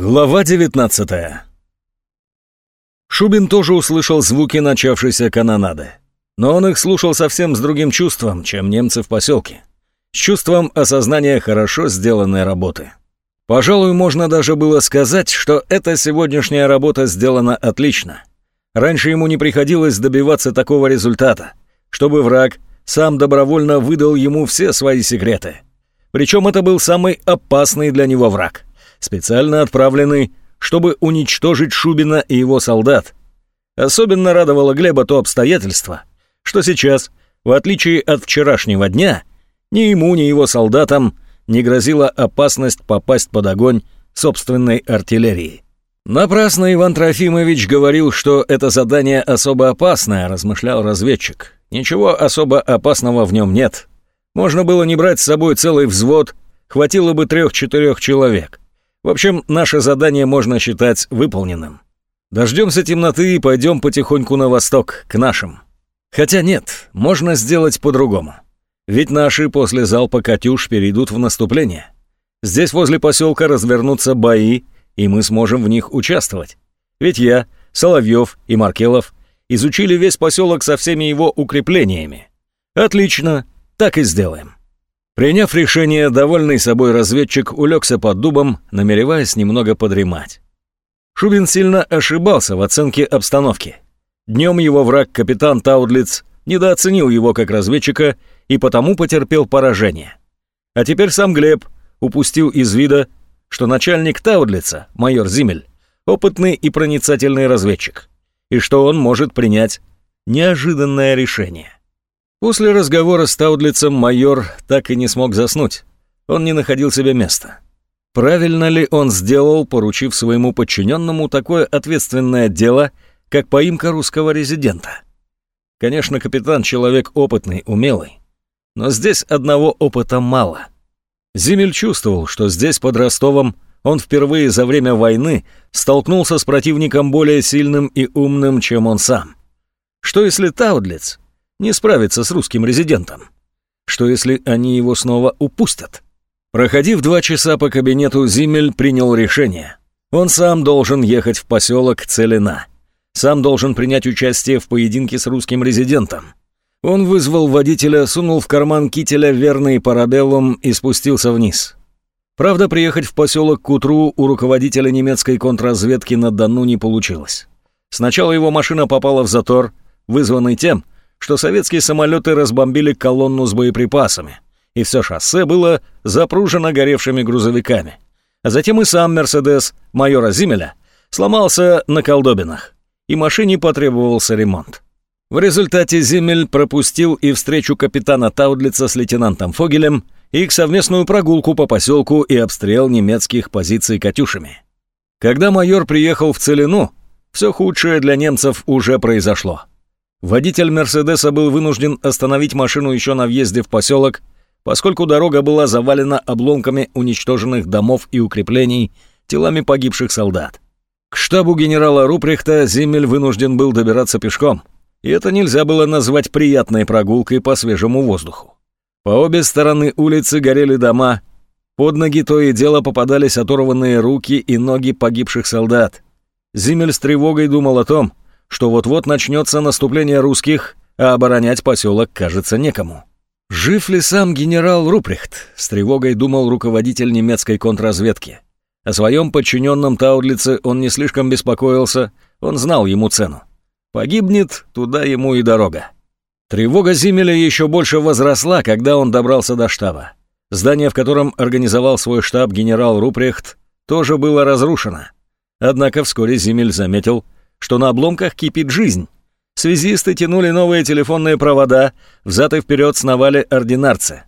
Глава 19 Шубин тоже услышал звуки начавшейся канонады. Но он их слушал совсем с другим чувством, чем немцы в поселке. С чувством осознания хорошо сделанной работы. Пожалуй, можно даже было сказать, что эта сегодняшняя работа сделана отлично. Раньше ему не приходилось добиваться такого результата, чтобы враг сам добровольно выдал ему все свои секреты. Причем это был самый опасный для него враг специально отправленный, чтобы уничтожить Шубина и его солдат. Особенно радовало Глеба то обстоятельство, что сейчас, в отличие от вчерашнего дня, ни ему, ни его солдатам не грозила опасность попасть под огонь собственной артиллерии. Напрасно Иван Трофимович говорил, что это задание особо опасное, размышлял разведчик. Ничего особо опасного в нем нет. Можно было не брать с собой целый взвод, хватило бы трех-четырех человек. В общем, наше задание можно считать выполненным. Дождемся темноты и пойдем потихоньку на восток, к нашим. Хотя нет, можно сделать по-другому. Ведь наши после залпа «Катюш» перейдут в наступление. Здесь возле поселка развернутся бои, и мы сможем в них участвовать. Ведь я, Соловьев и Маркелов изучили весь поселок со всеми его укреплениями. Отлично, так и сделаем. Приняв решение, довольный собой разведчик улегся под дубом, намереваясь немного подремать. Шубин сильно ошибался в оценке обстановки. Днем его враг, капитан Таудлиц, недооценил его как разведчика и потому потерпел поражение. А теперь сам Глеб упустил из вида, что начальник Таудлица, майор Зимель, опытный и проницательный разведчик, и что он может принять неожиданное решение. После разговора с Таудлицем майор так и не смог заснуть. Он не находил себе места. Правильно ли он сделал, поручив своему подчиненному такое ответственное дело, как поимка русского резидента? Конечно, капитан — человек опытный, умелый. Но здесь одного опыта мало. Зимель чувствовал, что здесь, под Ростовом, он впервые за время войны столкнулся с противником более сильным и умным, чем он сам. Что если Таудлиц не справится с русским резидентом? Что если они его снова упустят? Проходив два часа по кабинету, Зимель принял решение. Он сам должен ехать в поселок Целина. Сам должен принять участие в поединке с русским резидентом. Он вызвал водителя, сунул в карман кителя верный парабеллум и спустился вниз. Правда, приехать в поселок к утру у руководителя немецкой контрразведки на Дону не получилось. Сначала его машина попала в затор, вызванный тем, что советские самолеты разбомбили колонну с боеприпасами, и все шоссе было запружено горевшими грузовиками. А затем и сам «Мерседес» майора Зимеля сломался на колдобинах, и машине потребовался ремонт. В результате Зимель пропустил и встречу капитана Таудлица с лейтенантом Фогелем, и их совместную прогулку по поселку и обстрел немецких позиций «Катюшами». Когда майор приехал в Целину, все худшее для немцев уже произошло. Водитель «Мерседеса» был вынужден остановить машину еще на въезде в поселок, поскольку дорога была завалена обломками уничтоженных домов и укреплений, телами погибших солдат. К штабу генерала Рупрехта Зиммель вынужден был добираться пешком, и это нельзя было назвать приятной прогулкой по свежему воздуху. По обе стороны улицы горели дома, под ноги то и дело попадались оторванные руки и ноги погибших солдат. Зимель с тревогой думал о том, что вот-вот начнется наступление русских, а оборонять поселок кажется некому. Жив ли сам генерал Рупрехт? С тревогой думал руководитель немецкой контрразведки. О своем подчиненном Таудлице он не слишком беспокоился, он знал ему цену. Погибнет, туда ему и дорога. Тревога Зимеля еще больше возросла, когда он добрался до штаба. Здание, в котором организовал свой штаб генерал Рупрехт, тоже было разрушено. Однако вскоре Зимель заметил, что на обломках кипит жизнь. Связисты тянули новые телефонные провода, взад и вперед сновали ординарцы.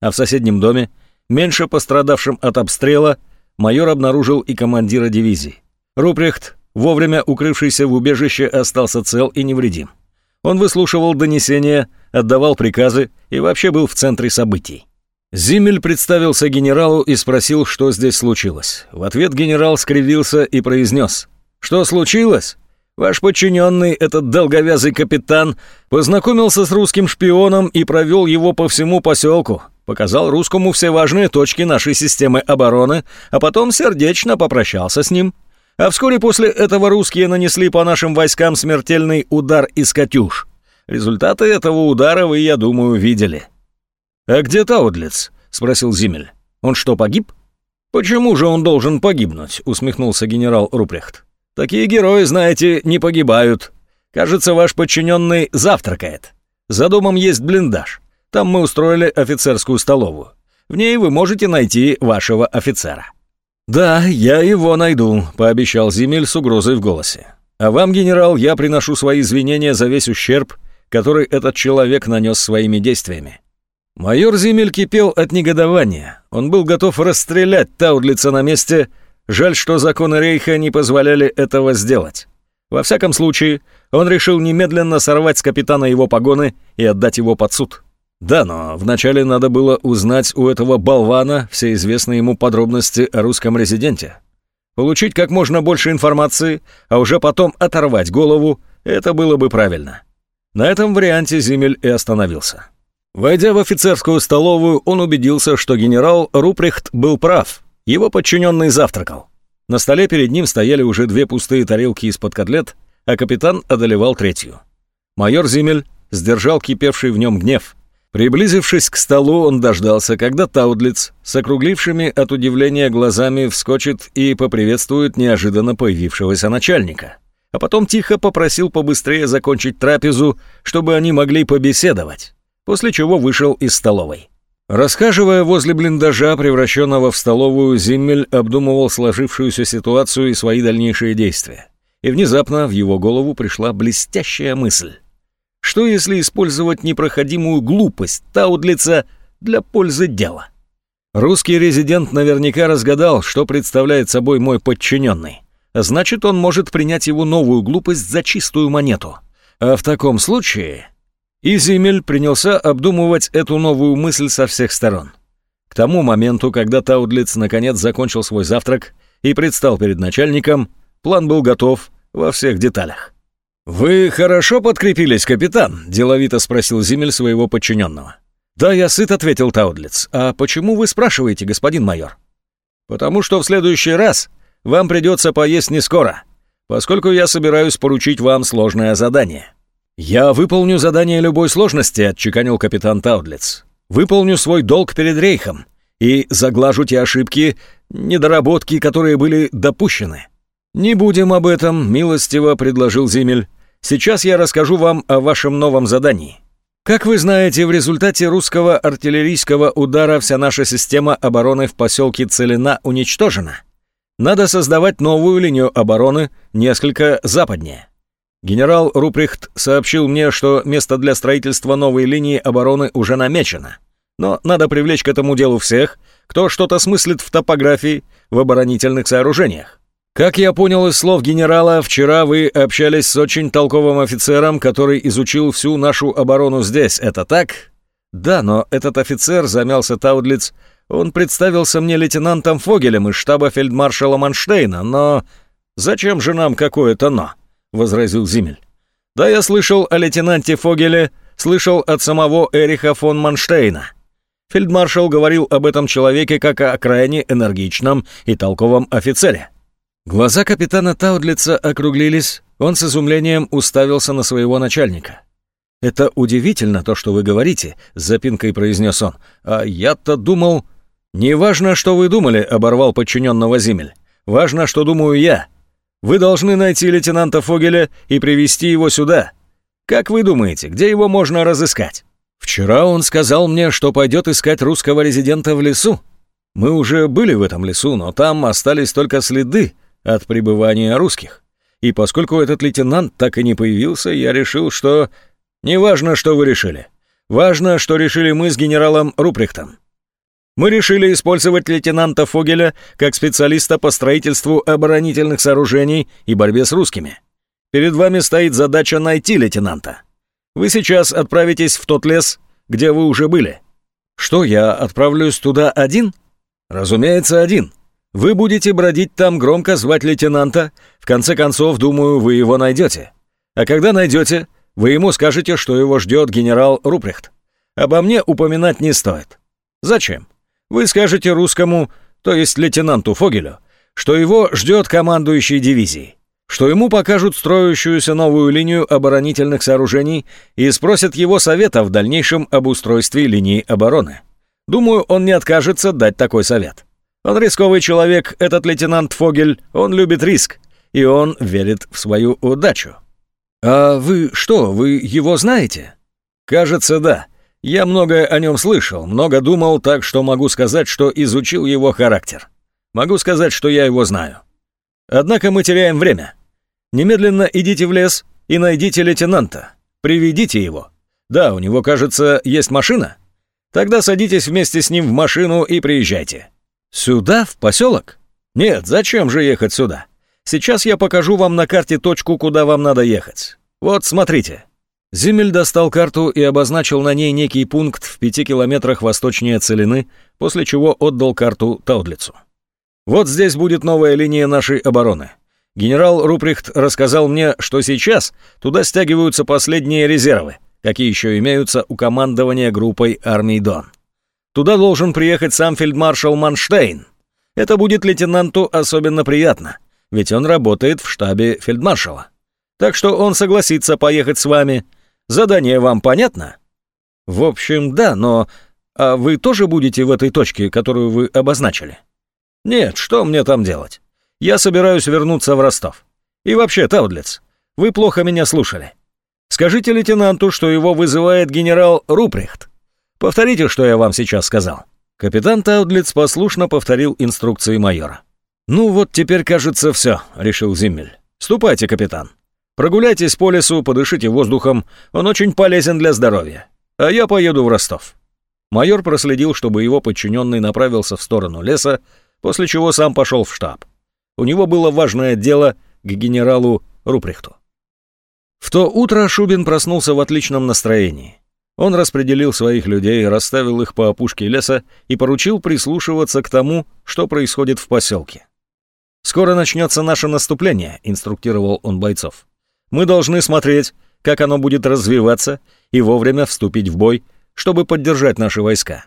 А в соседнем доме, меньше пострадавшим от обстрела, майор обнаружил и командира дивизии. Рупрехт, вовремя укрывшийся в убежище, остался цел и невредим. Он выслушивал донесения, отдавал приказы и вообще был в центре событий. Зимель представился генералу и спросил, что здесь случилось. В ответ генерал скривился и произнес. «Что случилось? Ваш подчиненный, этот долговязый капитан, познакомился с русским шпионом и провел его по всему поселку. показал русскому все важные точки нашей системы обороны, а потом сердечно попрощался с ним. А вскоре после этого русские нанесли по нашим войскам смертельный удар из «Катюш». Результаты этого удара вы, я думаю, видели. «А где Таудлиц?» — спросил Зимель. «Он что, погиб?» «Почему же он должен погибнуть?» — усмехнулся генерал Рупрехт. «Такие герои, знаете, не погибают. Кажется, ваш подчиненный завтракает. За домом есть блиндаж. Там мы устроили офицерскую столовую. В ней вы можете найти вашего офицера». «Да, я его найду», — пообещал Зимель с угрозой в голосе. «А вам, генерал, я приношу свои извинения за весь ущерб, который этот человек нанес своими действиями». Майор Зимель кипел от негодования. Он был готов расстрелять Таудлица на месте. Жаль, что законы Рейха не позволяли этого сделать. Во всяком случае, он решил немедленно сорвать с капитана его погоны и отдать его под суд. Да, но вначале надо было узнать у этого болвана все известные ему подробности о русском резиденте. Получить как можно больше информации, а уже потом оторвать голову, это было бы правильно. На этом варианте Зимель и остановился. Войдя в офицерскую столовую, он убедился, что генерал Рупрехт был прав. Его подчиненный завтракал. На столе перед ним стояли уже две пустые тарелки из-под котлет, а капитан одолевал третью. Майор Зимель сдержал кипевший в нем гнев. Приблизившись к столу, он дождался, когда Таудлиц с округлившими от удивления глазами вскочит и поприветствует неожиданно появившегося начальника. А потом тихо попросил побыстрее закончить трапезу, чтобы они могли побеседовать после чего вышел из столовой. Расхаживая возле блиндажа, превращенного в столовую, Зиммель обдумывал сложившуюся ситуацию и свои дальнейшие действия. И внезапно в его голову пришла блестящая мысль. Что если использовать непроходимую глупость Таудлица для пользы дела? Русский резидент наверняка разгадал, что представляет собой мой подчиненный. Значит, он может принять его новую глупость за чистую монету. А в таком случае и Зимель принялся обдумывать эту новую мысль со всех сторон. К тому моменту, когда Таудлиц наконец закончил свой завтрак и предстал перед начальником, план был готов во всех деталях. «Вы хорошо подкрепились, капитан?» – деловито спросил Зимель своего подчиненного. «Да, я сыт», – ответил Таудлиц. «А почему вы спрашиваете, господин майор?» «Потому что в следующий раз вам придется поесть не скоро, поскольку я собираюсь поручить вам сложное задание». «Я выполню задание любой сложности», — отчеканил капитан Таудлиц. «Выполню свой долг перед Рейхом и заглажу те ошибки, недоработки, которые были допущены». «Не будем об этом», — милостиво предложил Зимель. «Сейчас я расскажу вам о вашем новом задании. Как вы знаете, в результате русского артиллерийского удара вся наша система обороны в поселке Целина уничтожена. Надо создавать новую линию обороны несколько западнее. Генерал Руприхт сообщил мне, что место для строительства новой линии обороны уже намечено. Но надо привлечь к этому делу всех, кто что-то смыслит в топографии, в оборонительных сооружениях. Как я понял из слов генерала, вчера вы общались с очень толковым офицером, который изучил всю нашу оборону здесь. Это так? Да, но этот офицер, замялся Таудлиц, он представился мне лейтенантом Фогелем из штаба фельдмаршала Манштейна, но... Зачем же нам какое-то «но»? Возразил Зимель. «Да, я слышал о лейтенанте Фогеле, слышал от самого Эриха фон Манштейна. Фельдмаршал говорил об этом человеке как о крайне энергичном и толковом офицере». Глаза капитана Таудлица округлились, он с изумлением уставился на своего начальника. «Это удивительно, то, что вы говорите», — с запинкой произнес он. «А я-то думал...» «Неважно, что вы думали», — оборвал подчиненного Зимель. «Важно, что думаю я. Вы должны найти лейтенанта Фогеля и привести его сюда. Как вы думаете, где его можно разыскать? Вчера он сказал мне, что пойдет искать русского резидента в лесу. Мы уже были в этом лесу, но там остались только следы от пребывания русских. И поскольку этот лейтенант так и не появился, я решил, что... Неважно, что вы решили. Важно, что решили мы с генералом Руприхтом. Мы решили использовать лейтенанта Фогеля как специалиста по строительству оборонительных сооружений и борьбе с русскими. Перед вами стоит задача найти лейтенанта. Вы сейчас отправитесь в тот лес, где вы уже были. Что, я отправлюсь туда один? Разумеется, один. Вы будете бродить там, громко звать лейтенанта. В конце концов, думаю, вы его найдете. А когда найдете, вы ему скажете, что его ждет генерал Рупрехт. Обо мне упоминать не стоит. Зачем? Вы скажете русскому, то есть лейтенанту Фогелю, что его ждет командующий дивизией, что ему покажут строящуюся новую линию оборонительных сооружений и спросят его совета в дальнейшем обустройстве линии обороны. Думаю, он не откажется дать такой совет. Он рисковый человек, этот лейтенант Фогель, он любит риск, и он верит в свою удачу. А вы что, вы его знаете? Кажется, да. Я многое о нем слышал, много думал, так что могу сказать, что изучил его характер. Могу сказать, что я его знаю. Однако мы теряем время. Немедленно идите в лес и найдите лейтенанта. Приведите его. Да, у него, кажется, есть машина. Тогда садитесь вместе с ним в машину и приезжайте. Сюда, в поселок? Нет, зачем же ехать сюда? Сейчас я покажу вам на карте точку, куда вам надо ехать. Вот, смотрите. Зимель достал карту и обозначил на ней некий пункт в пяти километрах восточнее Целины, после чего отдал карту Таудлицу. Вот здесь будет новая линия нашей обороны. Генерал Руприхт рассказал мне, что сейчас туда стягиваются последние резервы, какие еще имеются у командования группой армий Дон. Туда должен приехать сам фельдмаршал Манштейн. Это будет лейтенанту особенно приятно, ведь он работает в штабе фельдмаршала. Так что он согласится поехать с вами. Задание вам понятно? В общем, да, но... А вы тоже будете в этой точке, которую вы обозначили? «Нет, что мне там делать? Я собираюсь вернуться в Ростов. И вообще, Таудлиц, вы плохо меня слушали. Скажите лейтенанту, что его вызывает генерал Руприхт. Повторите, что я вам сейчас сказал». Капитан Таудлиц послушно повторил инструкции майора. «Ну вот теперь, кажется, все», — решил Зиммель. «Ступайте, капитан. Прогуляйтесь по лесу, подышите воздухом, он очень полезен для здоровья. А я поеду в Ростов». Майор проследил, чтобы его подчиненный направился в сторону леса, после чего сам пошел в штаб. У него было важное дело к генералу Руприхту. В то утро Шубин проснулся в отличном настроении. Он распределил своих людей, расставил их по опушке леса и поручил прислушиваться к тому, что происходит в поселке. «Скоро начнется наше наступление», — инструктировал он бойцов. «Мы должны смотреть, как оно будет развиваться, и вовремя вступить в бой, чтобы поддержать наши войска.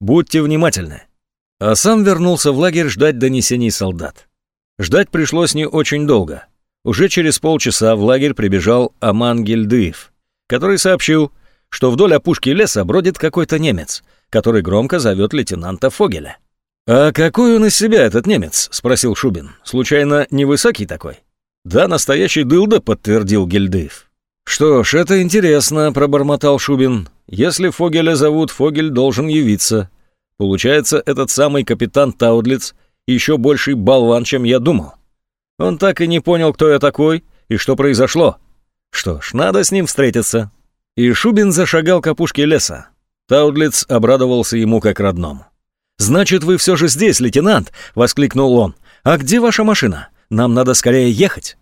Будьте внимательны а сам вернулся в лагерь ждать донесений солдат. Ждать пришлось не очень долго. Уже через полчаса в лагерь прибежал Аман Гильдыев, который сообщил, что вдоль опушки леса бродит какой-то немец, который громко зовет лейтенанта Фогеля. «А какой он из себя, этот немец?» — спросил Шубин. «Случайно невысокий такой?» «Да, настоящий дылда», — подтвердил Гильдыев. «Что ж, это интересно», — пробормотал Шубин. «Если Фогеля зовут, Фогель должен явиться. Получается, этот самый капитан Таудлиц еще больший болван, чем я думал. Он так и не понял, кто я такой и что произошло. Что ж, надо с ним встретиться. И Шубин зашагал к опушке леса. Таудлиц обрадовался ему как родному. «Значит, вы все же здесь, лейтенант!» — воскликнул он. «А где ваша машина? Нам надо скорее ехать».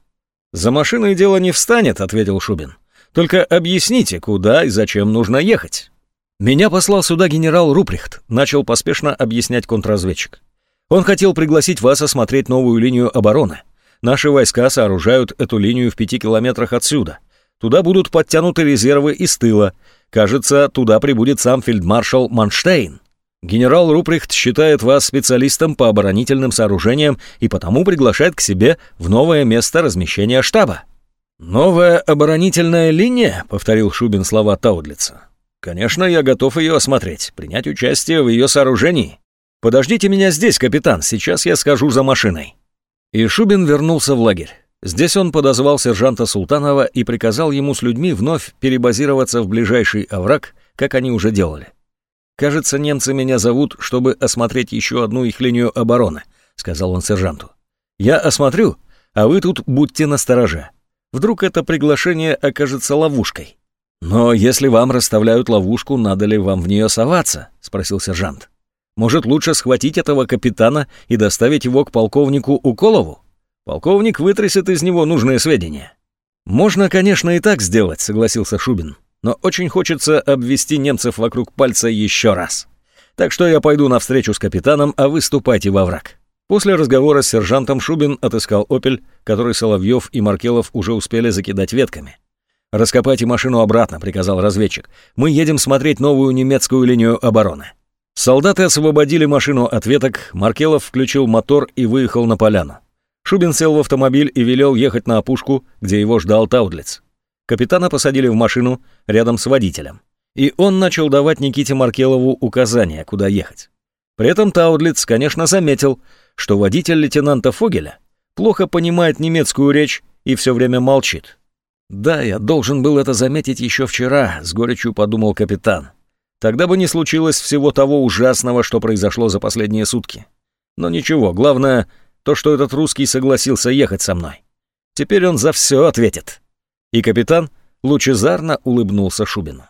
«За машиной дело не встанет», — ответил Шубин. «Только объясните, куда и зачем нужно ехать». «Меня послал сюда генерал Руприхт», — начал поспешно объяснять контрразведчик. «Он хотел пригласить вас осмотреть новую линию обороны. Наши войска сооружают эту линию в пяти километрах отсюда. Туда будут подтянуты резервы из тыла. Кажется, туда прибудет сам фельдмаршал Манштейн. Генерал Руприхт считает вас специалистом по оборонительным сооружениям и потому приглашает к себе в новое место размещения штаба». «Новая оборонительная линия?» — повторил Шубин слова Таудлица. Конечно, я готов ее осмотреть, принять участие в ее сооружении. Подождите меня здесь, капитан, сейчас я скажу за машиной». И Шубин вернулся в лагерь. Здесь он подозвал сержанта Султанова и приказал ему с людьми вновь перебазироваться в ближайший овраг, как они уже делали. «Кажется, немцы меня зовут, чтобы осмотреть еще одну их линию обороны», — сказал он сержанту. «Я осмотрю, а вы тут будьте настороже. Вдруг это приглашение окажется ловушкой». «Но если вам расставляют ловушку, надо ли вам в нее соваться?» — спросил сержант. «Может, лучше схватить этого капитана и доставить его к полковнику Уколову? Полковник вытрясет из него нужные сведения». «Можно, конечно, и так сделать», — согласился Шубин. «Но очень хочется обвести немцев вокруг пальца еще раз. Так что я пойду навстречу с капитаном, а вы ступайте во враг». После разговора с сержантом Шубин отыскал «Опель», который Соловьев и Маркелов уже успели закидать ветками. «Раскопайте машину обратно», — приказал разведчик. «Мы едем смотреть новую немецкую линию обороны». Солдаты освободили машину от веток, Маркелов включил мотор и выехал на поляну. Шубин сел в автомобиль и велел ехать на опушку, где его ждал Таудлиц. Капитана посадили в машину рядом с водителем. И он начал давать Никите Маркелову указания, куда ехать. При этом Таудлиц, конечно, заметил, что водитель лейтенанта Фогеля плохо понимает немецкую речь и все время молчит. «Да, я должен был это заметить еще вчера», — с горечью подумал капитан. Тогда бы не случилось всего того ужасного, что произошло за последние сутки. Но ничего, главное то, что этот русский согласился ехать со мной. Теперь он за все ответит. И капитан лучезарно улыбнулся Шубину.